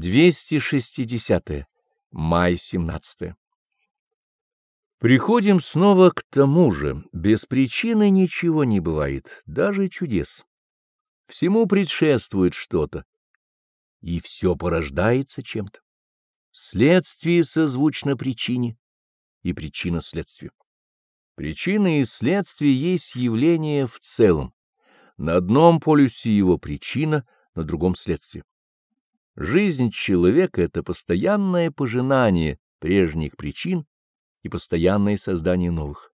260. -е. Май 17. Приходим снова к тому же. Без причины ничего не бывает, даже чудес. Всему предшествует что-то, и все порождается чем-то. Следствие созвучно причине, и причина следствию. Причина и следствие есть явление в целом. На одном полюсе его причина, на другом следствие. Жизнь человека — это постоянное пожинание прежних причин и постоянное создание новых.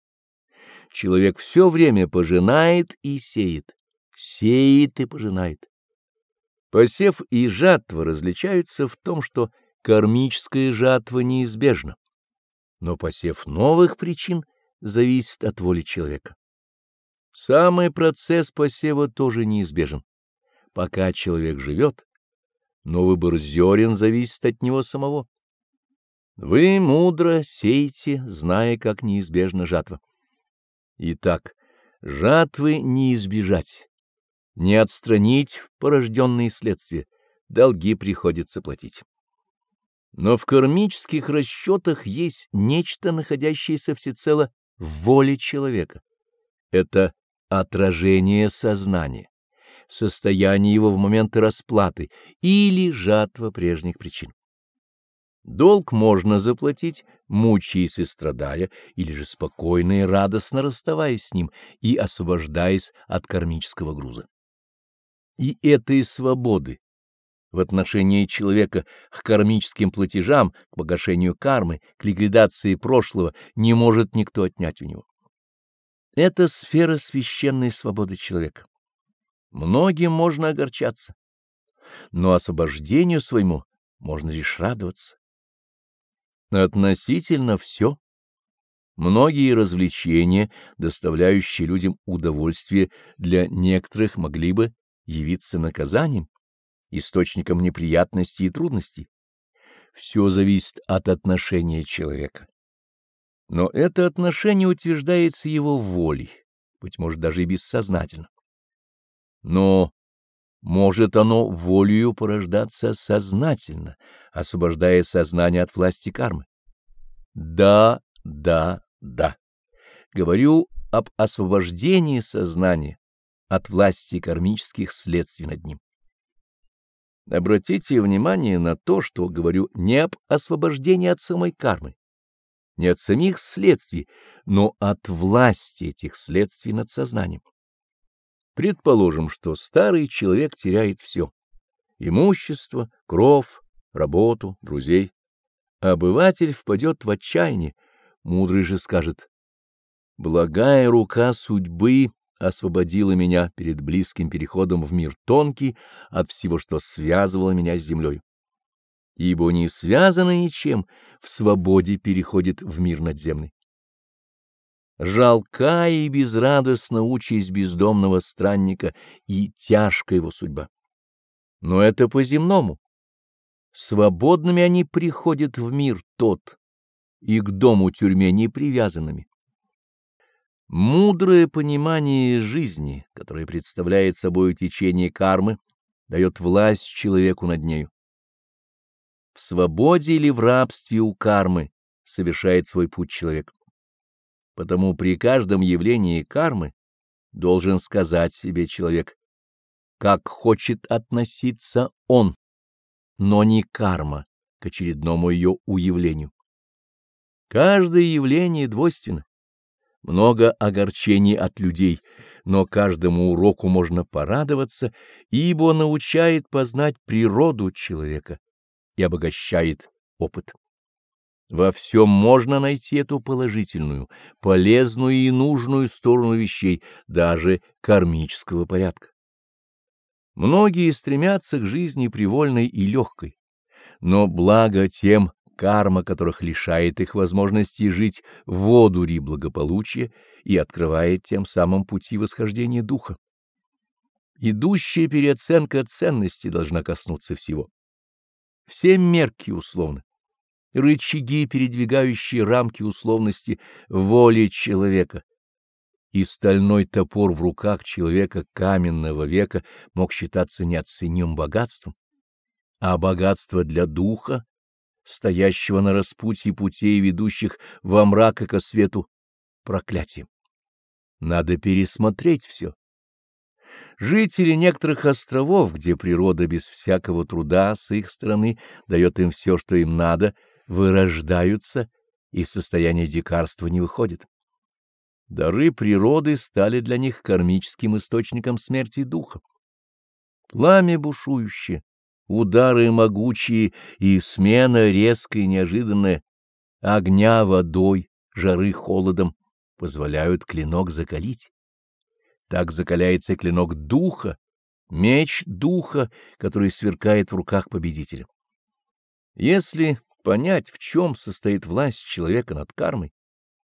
Человек все время пожинает и сеет, сеет и пожинает. Посев и жатва различаются в том, что кармическая жатва неизбежна, но посев новых причин зависит от воли человека. Самый процесс посева тоже неизбежен. Пока человек живет, но выбор зерен зависит от него самого. Вы мудро сеете, зная, как неизбежна жатва. Итак, жатвы не избежать, не отстранить порожденные следствия, долги приходится платить. Но в кармических расчетах есть нечто, находящееся всецело в воле человека. Это отражение сознания состояние его в момент расплаты или жатва прежних причин. Долг можно заплатить, мучаясь и страдая, или же спокойно и радостно расставаясь с ним и освобождаясь от кармического груза. И этой свободы в отношении человека к кармическим платежам, к погашению кармы, к ликвидации прошлого не может никто отнять у него. Это сфера священной свободы человека. Многим можно огорчаться, но освобождению своему можно лишь радоваться. Относительно все. Многие развлечения, доставляющие людям удовольствие, для некоторых могли бы явиться наказанием, источником неприятностей и трудностей. Все зависит от отношения человека. Но это отношение утверждается его волей, быть может, даже и бессознательно. Но может оно волею порождаться сознательно, освобождая сознание от власти кармы? Да, да, да. Говорю об освобождении сознания от власти кармических следствий над ним. Обратите внимание на то, что говорю не об освобождении от самой кармы, не от самих следствий, но от власти этих следствий над сознанием. Предположим, что старый человек теряет все — имущество, кров, работу, друзей. Обыватель впадет в отчаяние, мудрый же скажет, «Благая рука судьбы освободила меня перед близким переходом в мир тонкий от всего, что связывало меня с землей. Ибо не связано ничем, в свободе переходит в мир надземный. Жалка и безрадостна участь бездомного странника и тяжкая его судьба. Но это по-земному. Свободными они приходят в мир тот, и к дому тюрьме не привязанными. Мудрое понимание жизни, которое представляет собой течение кармы, дает власть человеку над нею. В свободе или в рабстве у кармы совершает свой путь человек. Потому при каждом явлении кармы должен сказать себе человек, как хочет относиться он, но не карма к очередному ее уявлению. Каждое явление двойственно. Много огорчений от людей, но каждому уроку можно порадоваться, ибо научает познать природу человека и обогащает опыт. Во всем можно найти эту положительную, полезную и нужную сторону вещей, даже кармического порядка. Многие стремятся к жизни привольной и легкой, но благо тем, карма которых лишает их возможности жить в одуре благополучия и открывает тем самым пути восхождения духа. Идущая переоценка ценностей должна коснуться всего. Все мерки условны рычаги, передвигающие рамки условности воли человека. И стальной топор в руках человека каменного века мог считаться неоценимым богатством. а богатство для духа, стоящего на распутье путей, ведущих во мрак и ко свету, проклятие. Надо пересмотреть все. Жители некоторых островов, где природа без всякого труда с их стороны дает им все, что им надо, вырождаются и состояние дикарства не выходит. Дары природы стали для них кармическим источником смерти духа. Пламя бушующее, удары могучие и смена резкая и неожиданная, огня водой, жары холодом позволяют клинок закалить. Так закаляется клинок духа, меч духа, который сверкает в руках победителя. Если понять, в чем состоит власть человека над кармой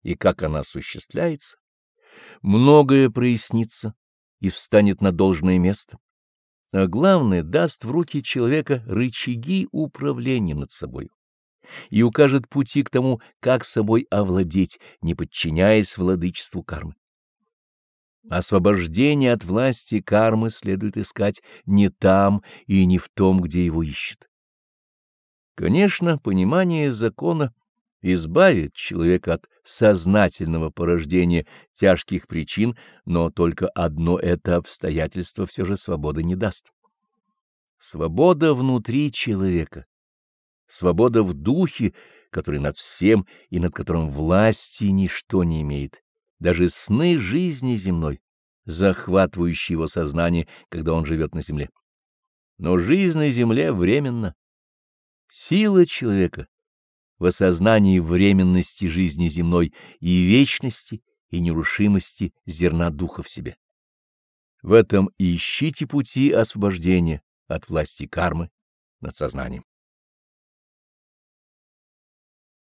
и как она осуществляется, многое прояснится и встанет на должное место. А главное, даст в руки человека рычаги управления над собой и укажет пути к тому, как собой овладеть, не подчиняясь владычеству кармы. Освобождение от власти кармы следует искать не там и не в том, где его ищет. Конечно, понимание закона избавит человека от сознательного порождения тяжких причин, но только одно это обстоятельство все же свободы не даст. Свобода внутри человека, свобода в духе, который над всем и над которым власти ничто не имеет, даже сны жизни земной, захватывающие его сознание, когда он живет на земле. Но жизнь на земле временна, Сила человека в осознании временности жизни земной и вечности и нерушимости зерна духа в себе. В этом ищите пути освобождения от власти кармы над сознанием.